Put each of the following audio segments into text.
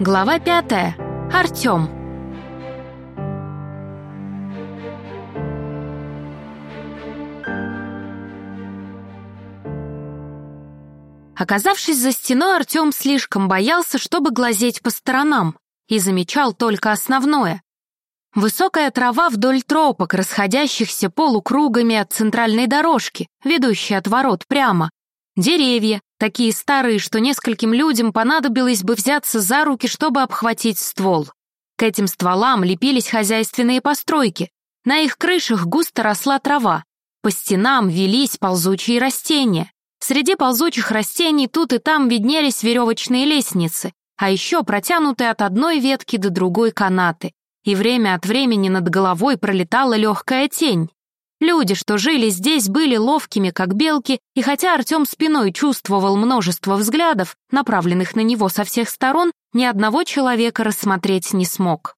Глава пятая. Артем. Оказавшись за стеной, Артем слишком боялся, чтобы глазеть по сторонам, и замечал только основное. Высокая трава вдоль тропок, расходящихся полукругами от центральной дорожки, ведущей от ворот прямо. Деревья, такие старые, что нескольким людям понадобилось бы взяться за руки, чтобы обхватить ствол. К этим стволам лепились хозяйственные постройки. На их крышах густо росла трава. По стенам велись ползучие растения. Среди ползучих растений тут и там виднелись веревочные лестницы, а еще протянутые от одной ветки до другой канаты. И время от времени над головой пролетала легкая тень. Люди, что жили здесь, были ловкими, как белки, и хотя Артем спиной чувствовал множество взглядов, направленных на него со всех сторон, ни одного человека рассмотреть не смог.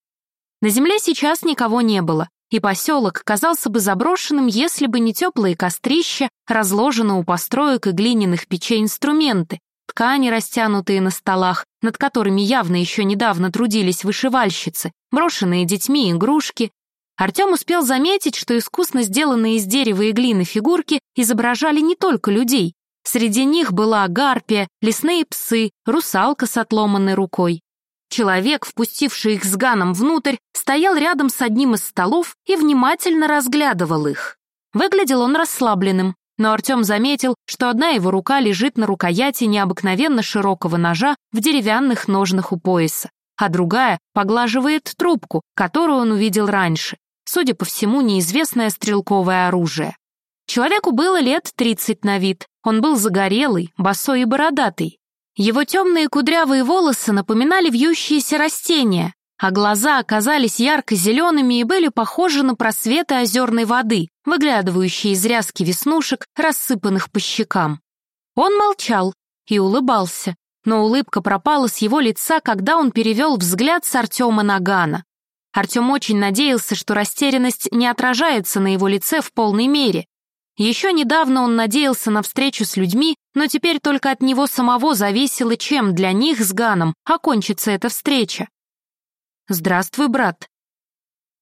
На земле сейчас никого не было, и поселок казался бы заброшенным, если бы не теплые кострища, разложены у построек и глиняных печей инструменты, ткани, растянутые на столах, над которыми явно еще недавно трудились вышивальщицы, брошенные детьми игрушки. Артем успел заметить, что искусно сделанные из дерева и глины фигурки изображали не только людей. Среди них была гарпия, лесные псы, русалка с отломанной рукой. Человек, впустивший их с Ганом внутрь, стоял рядом с одним из столов и внимательно разглядывал их. Выглядел он расслабленным, но Артем заметил, что одна его рука лежит на рукояти необыкновенно широкого ножа в деревянных ножнах у пояса, а другая поглаживает трубку, которую он увидел раньше, судя по всему, неизвестное стрелковое оружие. Человеку было лет 30 на вид, он был загорелый, босой и бородатый, его темные кудрявые волосы напоминали вьющиеся растения, а глаза оказались ярко-зелеными и были похожи на просветы озерной воды, выглядывающие из ряски веснушек, рассыпанных по щекам. Он молчал и улыбался, но улыбка пропала с его лица, когда он перевел взгляд с Артема на Гана. Артем очень надеялся, что растерянность не отражается на его лице в полной мере, еще недавно он надеялся на встречу с людьми, но теперь только от него самого зависело, чем для них с Ганом окончится эта встреча. «Здравствуй, брат».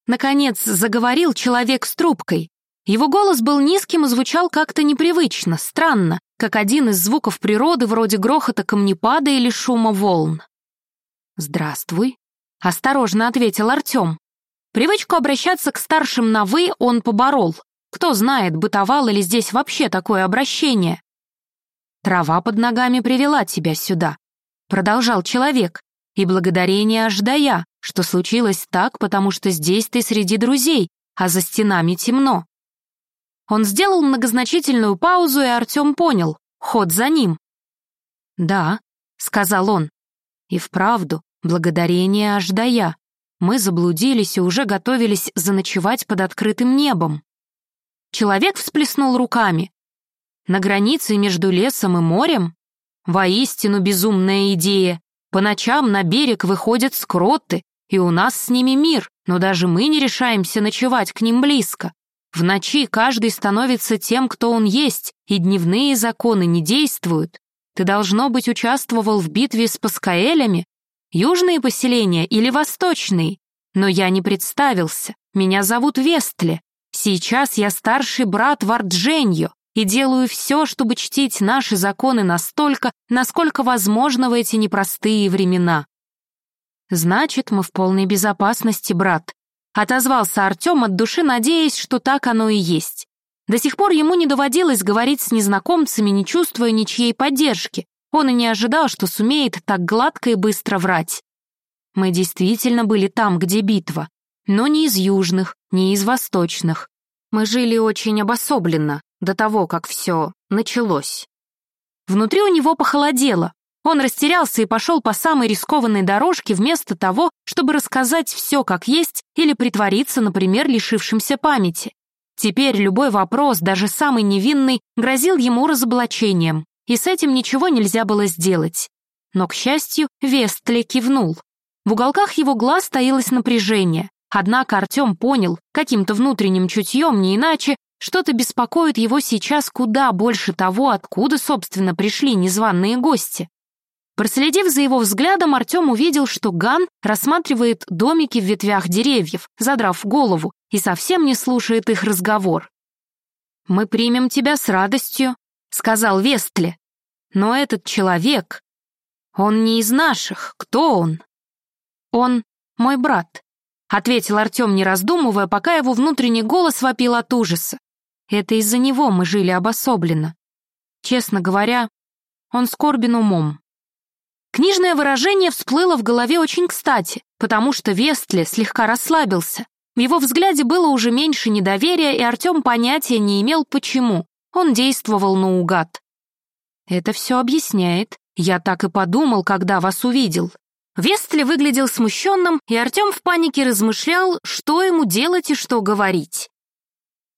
Наконец заговорил человек с трубкой. Его голос был низким и звучал как-то непривычно, странно, как один из звуков природы вроде грохота камнепада или шума волн. «Здравствуй», — осторожно ответил Артем. Привычку обращаться к старшим на «вы» он поборол, кто знает, бытовало ли здесь вообще такое обращение. Трава под ногами привела тебя сюда, продолжал человек, и благодарение Аждая, что случилось так, потому что здесь ты среди друзей, а за стенами темно. Он сделал многозначительную паузу, и Артем понял, ход за ним. «Да», — сказал он, — «и вправду, благодарение Аждая. Мы заблудились и уже готовились заночевать под открытым небом. Человек всплеснул руками. На границе между лесом и морем? Воистину безумная идея. По ночам на берег выходят скротты, и у нас с ними мир, но даже мы не решаемся ночевать к ним близко. В ночи каждый становится тем, кто он есть, и дневные законы не действуют. Ты, должно быть, участвовал в битве с паскаэлями? Южные поселения или восточные? Но я не представился. Меня зовут Вестле. Сейчас я старший брат Вардженьо и делаю все, чтобы чтить наши законы настолько, насколько возможно в эти непростые времена. Значит, мы в полной безопасности, брат. Отозвался Артем от души, надеясь, что так оно и есть. До сих пор ему не доводилось говорить с незнакомцами, не чувствуя ничьей поддержки. Он и не ожидал, что сумеет так гладко и быстро врать. Мы действительно были там, где битва но не из южных, не из восточных. Мы жили очень обособленно до того, как все началось. Внутри у него похолодело. Он растерялся и пошел по самой рискованной дорожке вместо того, чтобы рассказать все как есть или притвориться, например, лишившимся памяти. Теперь любой вопрос, даже самый невинный, грозил ему разоблачением, и с этим ничего нельзя было сделать. Но, к счастью, Вестли кивнул. В уголках его глаз таилось напряжение. Однако Артем понял, каким-то внутренним чутьем, не иначе, что-то беспокоит его сейчас куда больше того, откуда, собственно, пришли незваные гости. Проследив за его взглядом, Артем увидел, что Ган рассматривает домики в ветвях деревьев, задрав голову, и совсем не слушает их разговор. «Мы примем тебя с радостью», — сказал Вестли. «Но этот человек, он не из наших. Кто он?» «Он мой брат», — ответил Артем, не раздумывая, пока его внутренний голос вопил от ужаса. «Это из-за него мы жили обособленно. Честно говоря, он скорбен умом». Книжное выражение всплыло в голове очень кстати, потому что Вестли слегка расслабился. В его взгляде было уже меньше недоверия, и Артем понятия не имел, почему. Он действовал наугад. «Это все объясняет. Я так и подумал, когда вас увидел». Вестли выглядел смущенным, и Артем в панике размышлял, что ему делать и что говорить.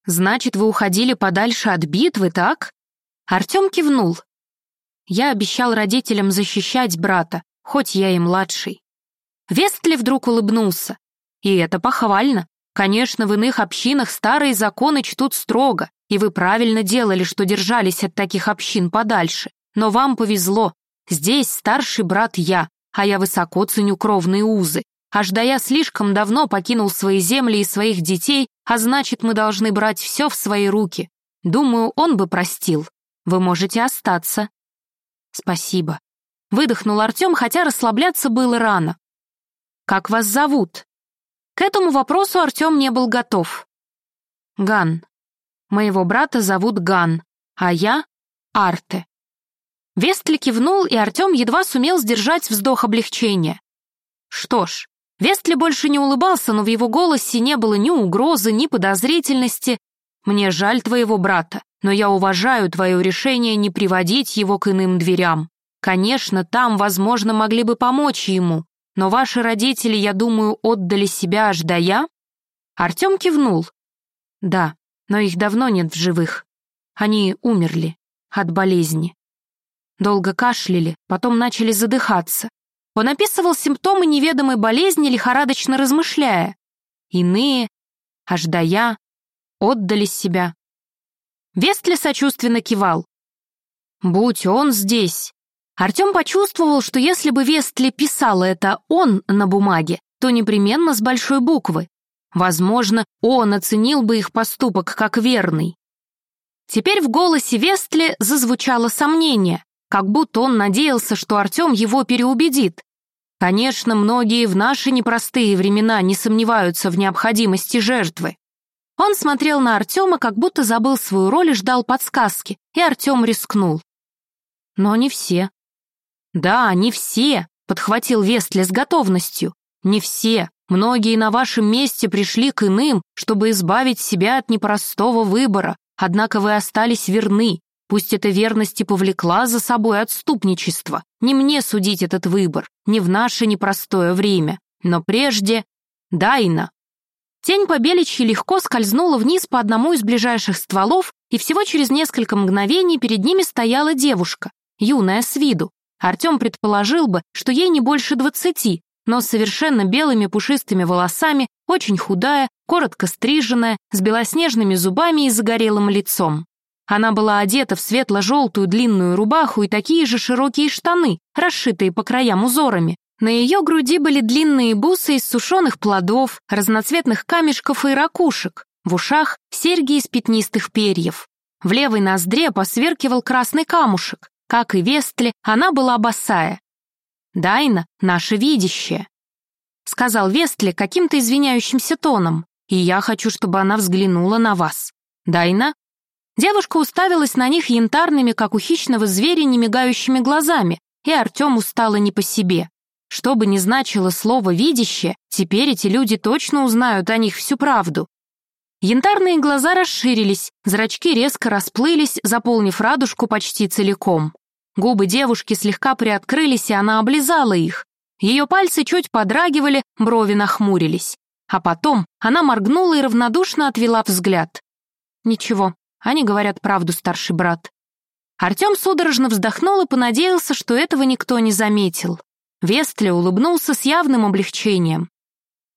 «Значит, вы уходили подальше от битвы, так?» Артем кивнул. Я обещал родителям защищать брата, хоть я и младший. Вестли вдруг улыбнулся. И это похвально. Конечно, в иных общинах старые законы чтут строго, и вы правильно делали, что держались от таких общин подальше. Но вам повезло. Здесь старший брат я, а я высоко ценю кровные узы. Аж да я слишком давно покинул свои земли и своих детей, а значит, мы должны брать все в свои руки. Думаю, он бы простил. Вы можете остаться. «Спасибо». Выдохнул Артем, хотя расслабляться было рано. «Как вас зовут?» К этому вопросу Артем не был готов. «Ган. Моего брата зовут Ган, а я — Арте». Вестли кивнул, и Артем едва сумел сдержать вздох облегчения. Что ж, Вестли больше не улыбался, но в его голосе не было ни угрозы, ни подозрительности. «Мне жаль твоего брата но я уважаю твое решение не приводить его к иным дверям. Конечно, там, возможно, могли бы помочь ему, но ваши родители, я думаю, отдали себя аж до я?» Артем кивнул. «Да, но их давно нет в живых. Они умерли от болезни. Долго кашляли, потом начали задыхаться. Он описывал симптомы неведомой болезни, лихорадочно размышляя. Иные, аж до я, отдали себя, Вестли сочувственно кивал. «Будь он здесь!» Артем почувствовал, что если бы Вестли писал это «он» на бумаге, то непременно с большой буквы. Возможно, он оценил бы их поступок как верный. Теперь в голосе Вестли зазвучало сомнение, как будто он надеялся, что Артем его переубедит. Конечно, многие в наши непростые времена не сомневаются в необходимости жертвы. Он смотрел на Артема, как будто забыл свою роль и ждал подсказки, и Артем рискнул. Но не все. «Да, не все», — подхватил Вестли с готовностью. «Не все. Многие на вашем месте пришли к иным, чтобы избавить себя от непростого выбора, однако вы остались верны. Пусть эта верность и повлекла за собой отступничество. Не мне судить этот выбор, не в наше непростое время. Но прежде... Дайна, Тень побеличьи легко скользнула вниз по одному из ближайших стволов, и всего через несколько мгновений перед ними стояла девушка, юная с виду. Артем предположил бы, что ей не больше двадцати, но с совершенно белыми пушистыми волосами, очень худая, коротко стриженная, с белоснежными зубами и загорелым лицом. Она была одета в светло-желтую длинную рубаху и такие же широкие штаны, расшитые по краям узорами, на ее груди были длинные бусы из сушеных плодов, разноцветных камешков и ракушек, в ушах серьги из пятнистых перьев. В левой ноздре посверкивал красный камушек. Как и Вестле, она была босая. «Дайна — наше видящее», — сказал Вестле каким-то извиняющимся тоном, «и я хочу, чтобы она взглянула на вас. Дайна?» Девушка уставилась на них янтарными, как у хищного зверя, немигающими глазами, и Артему стало не по себе. Что бы ни значило слово «видящее», теперь эти люди точно узнают о них всю правду. Янтарные глаза расширились, зрачки резко расплылись, заполнив радужку почти целиком. Губы девушки слегка приоткрылись, и она облизала их. Ее пальцы чуть подрагивали, брови нахмурились. А потом она моргнула и равнодушно отвела взгляд. «Ничего, они говорят правду, старший брат». Артем судорожно вздохнул и понадеялся, что этого никто не заметил. Вестли улыбнулся с явным облегчением.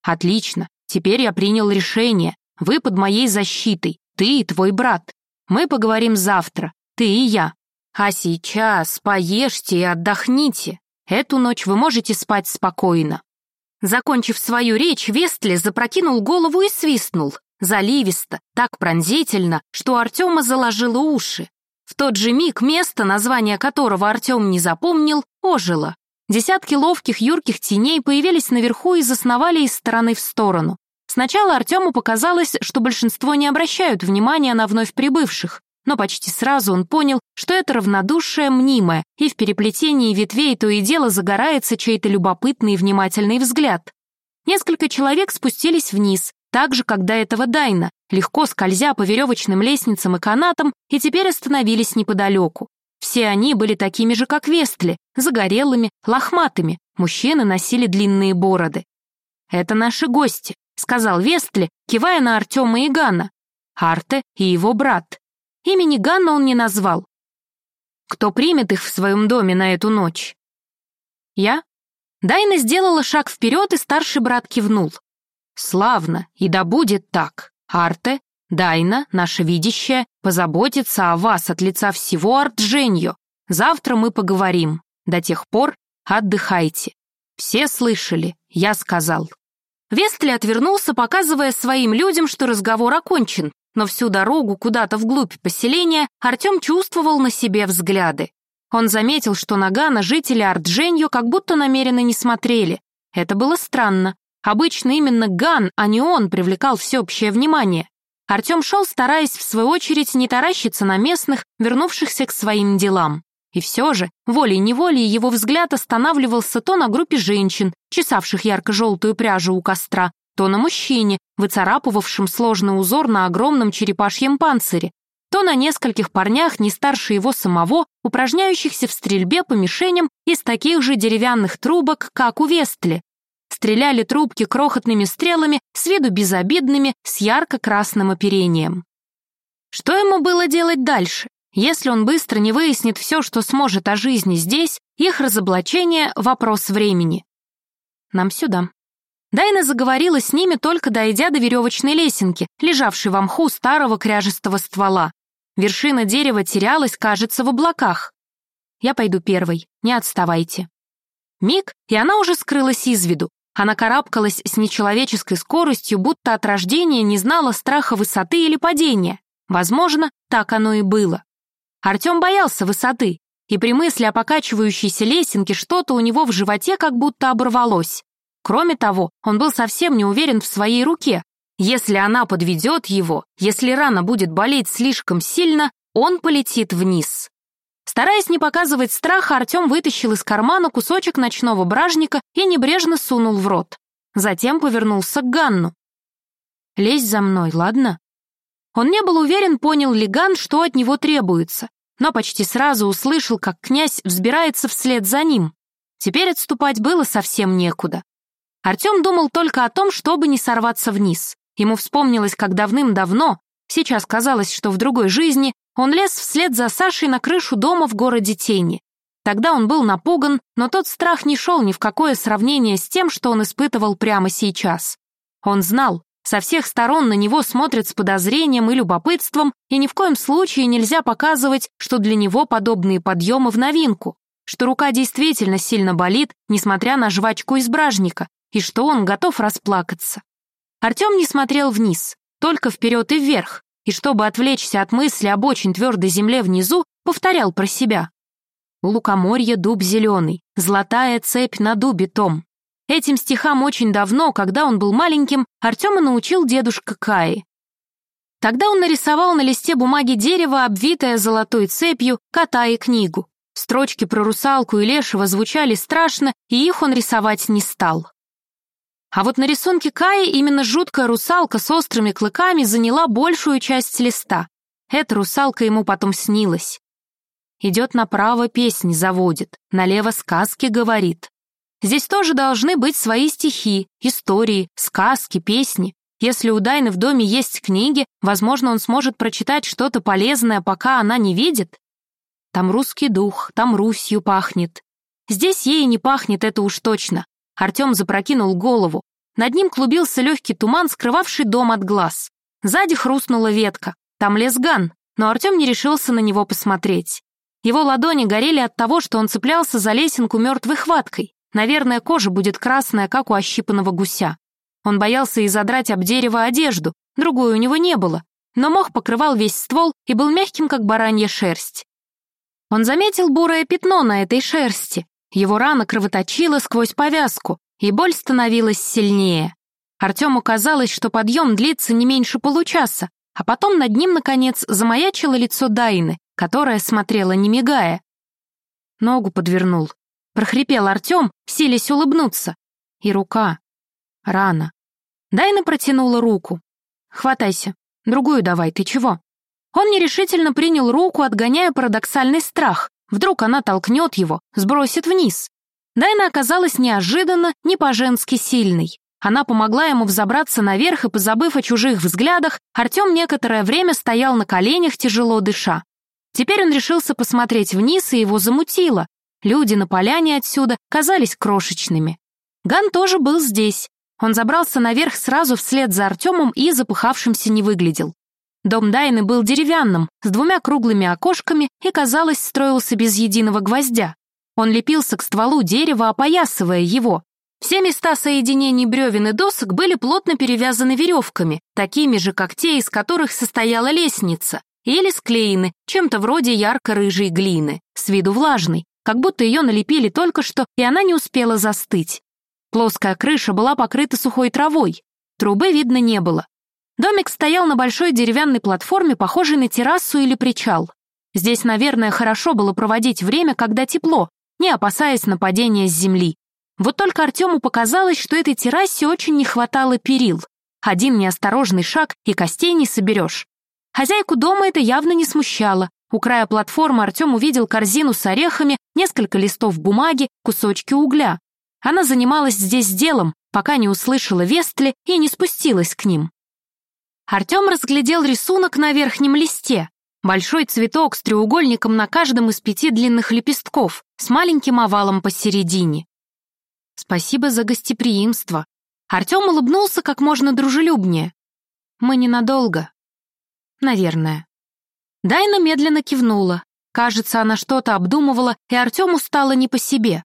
«Отлично, теперь я принял решение. Вы под моей защитой, ты и твой брат. Мы поговорим завтра, ты и я. А сейчас поешьте и отдохните. Эту ночь вы можете спать спокойно». Закончив свою речь, Вестли запрокинул голову и свистнул, заливисто, так пронзительно, что Артема заложило уши. В тот же миг место, название которого Артем не запомнил, ожило. Десятки ловких юрких теней появились наверху и засновали из стороны в сторону. Сначала Артему показалось, что большинство не обращают внимания на вновь прибывших, но почти сразу он понял, что это равнодушие мнимое, и в переплетении ветвей то и дело загорается чей-то любопытный и внимательный взгляд. Несколько человек спустились вниз, так же, как до этого Дайна, легко скользя по веревочным лестницам и канатам, и теперь остановились неподалеку. Все они были такими же, как Вестли, загорелыми, лохматыми, мужчины носили длинные бороды. «Это наши гости», — сказал Вестли, кивая на Артема и Ганна. Арте и его брат. Имени Ганна он не назвал. Кто примет их в своем доме на эту ночь? Я? Дайна сделала шаг вперед, и старший брат кивнул. Славно, и да будет так. Арте, Дайна, наша видящая, позаботится о вас от лица всего Артженьо. Завтра мы поговорим. До тех пор отдыхайте. Все слышали, я сказал. Вестли отвернулся, показывая своим людям, что разговор окончен, но всю дорогу куда-то вглубь поселения Артем чувствовал на себе взгляды. Он заметил, что на Гана жители Ардженью как будто намеренно не смотрели. Это было странно. Обычно именно Ган, а не он, привлекал всеобщее внимание. Артем шел, стараясь, в свою очередь, не таращиться на местных, вернувшихся к своим делам. И все же, волей-неволей, его взгляд останавливался то на группе женщин, чесавших ярко-желтую пряжу у костра, то на мужчине, выцарапывавшем сложный узор на огромном черепашьем панцире, то на нескольких парнях, не старше его самого, упражняющихся в стрельбе по мишеням из таких же деревянных трубок, как у Вестли. Стреляли трубки крохотными стрелами, с виду безобидными, с ярко-красным оперением. Что ему было делать дальше? Если он быстро не выяснит все, что сможет о жизни здесь, их разоблачение — вопрос времени. Нам сюда. Дайна заговорила с ними, только дойдя до веревочной лесенки, лежавшей в мху старого кряжестого ствола. Вершина дерева терялась, кажется, в облаках. «Я пойду первой, не отставайте». Миг, и она уже скрылась из виду. Она карабкалась с нечеловеческой скоростью, будто от рождения не знала страха высоты или падения. Возможно, так оно и было. Артем боялся высоты, и при мысли о покачивающейся лесенке что-то у него в животе как будто оборвалось. Кроме того, он был совсем не уверен в своей руке. Если она подведет его, если рана будет болеть слишком сильно, он полетит вниз. Стараясь не показывать страха, Артем вытащил из кармана кусочек ночного бражника и небрежно сунул в рот. Затем повернулся к Ганну. «Лезь за мной, ладно?» Он не был уверен, понял ли Ган, что от него требуется, но почти сразу услышал, как князь взбирается вслед за ним. Теперь отступать было совсем некуда. Артем думал только о том, чтобы не сорваться вниз. Ему вспомнилось, как давным-давно, сейчас казалось, что в другой жизни, он лез вслед за Сашей на крышу дома в городе Тени. Тогда он был напуган, но тот страх не шел ни в какое сравнение с тем, что он испытывал прямо сейчас. Он знал, со всех сторон на него смотрят с подозрением и любопытством, и ни в коем случае нельзя показывать, что для него подобные подъемы в новинку, что рука действительно сильно болит, несмотря на жвачку из бражника, и что он готов расплакаться. Артем не смотрел вниз, только вперед и вверх, и чтобы отвлечься от мысли об очень твердой земле внизу, повторял про себя. У лукоморья дуб зеленый, золотая цепь на дубе том. Этим стихам очень давно, когда он был маленьким, Артема научил дедушка Каи. Тогда он нарисовал на листе бумаги дерево, обвитое золотой цепью, кота и книгу. Строчки про русалку и лешего звучали страшно, и их он рисовать не стал. А вот на рисунке Каи именно жуткая русалка с острыми клыками заняла большую часть листа. Эта русалка ему потом снилась. Идет направо, песни заводит, налево сказки говорит. Здесь тоже должны быть свои стихи, истории, сказки, песни. Если у Дайны в доме есть книги, возможно, он сможет прочитать что-то полезное, пока она не видит. Там русский дух, там Русью пахнет. Здесь ей не пахнет, это уж точно. Артем запрокинул голову. Над ним клубился легкий туман, скрывавший дом от глаз. Сзади хрустнула ветка. Там лес Ган, но Артем не решился на него посмотреть. Его ладони горели от того, что он цеплялся за лесенку мертвой хваткой. Наверное, кожа будет красная, как у ощипанного гуся. Он боялся и задрать об дерево одежду, другой у него не было, но мох покрывал весь ствол и был мягким, как баранья шерсть. Он заметил бурое пятно на этой шерсти. Его рана кровоточила сквозь повязку, и боль становилась сильнее. Артему казалось, что подъем длится не меньше получаса, а потом над ним, наконец, замаячило лицо Дайны, которая смотрела, не мигая. Ногу подвернул. Прохрипел Артем, силясь улыбнуться. И рука. Рана. Дайна протянула руку. «Хватайся. Другую давай, ты чего?» Он нерешительно принял руку, отгоняя парадоксальный страх. Вдруг она толкнет его, сбросит вниз. Дайна оказалась неожиданно, не по-женски сильной. Она помогла ему взобраться наверх, и, позабыв о чужих взглядах, Артем некоторое время стоял на коленях, тяжело дыша. Теперь он решился посмотреть вниз, и его замутило. Люди на поляне отсюда казались крошечными. Ган тоже был здесь. Он забрался наверх сразу вслед за Артемом и запыхавшимся не выглядел. Дом Дайны был деревянным, с двумя круглыми окошками и, казалось, строился без единого гвоздя. Он лепился к стволу дерева, опоясывая его. Все места соединений бревен и досок были плотно перевязаны веревками, такими же, как те, из которых состояла лестница, или склеены, чем-то вроде ярко-рыжей глины, с виду влажной, как будто ее налепили только что, и она не успела застыть. Плоская крыша была покрыта сухой травой, трубы видно не было. Домик стоял на большой деревянной платформе, похожей на террасу или причал. Здесь, наверное, хорошо было проводить время, когда тепло, не опасаясь нападения с земли. Вот только Артему показалось, что этой террасе очень не хватало перил. Один неосторожный шаг, и костей не соберешь. Хозяйку дома это явно не смущало. У края платформы Артем увидел корзину с орехами, несколько листов бумаги, кусочки угля. Она занималась здесь делом, пока не услышала Вестли и не спустилась к ним. Артем разглядел рисунок на верхнем листе. Большой цветок с треугольником на каждом из пяти длинных лепестков, с маленьким овалом посередине. Спасибо за гостеприимство. Артем улыбнулся как можно дружелюбнее. Мы ненадолго. Наверное. Дайна медленно кивнула. Кажется, она что-то обдумывала, и Артему стало не по себе.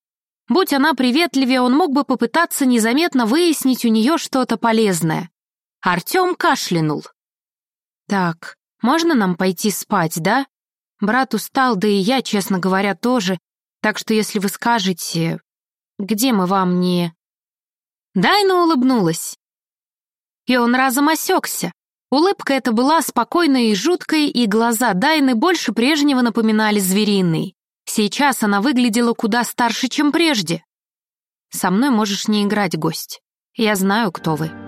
Будь она приветливее, он мог бы попытаться незаметно выяснить у нее что-то полезное. Артем кашлянул. «Так, можно нам пойти спать, да? Брат устал, да и я, честно говоря, тоже. Так что если вы скажете, где мы вам не...» Дайна улыбнулась. И он разом осекся. Улыбка эта была спокойной и жуткой, и глаза Дайны больше прежнего напоминали звериные. Сейчас она выглядела куда старше, чем прежде. «Со мной можешь не играть, гость. Я знаю, кто вы».